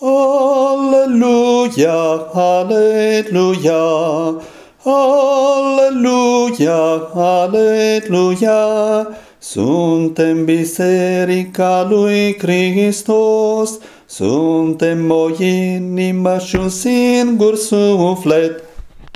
Hallelujah! Hallelujah! Hallelujah! Hallelujah! Suntem biserica lui Hristos, suntem o inimă și un singur suflet.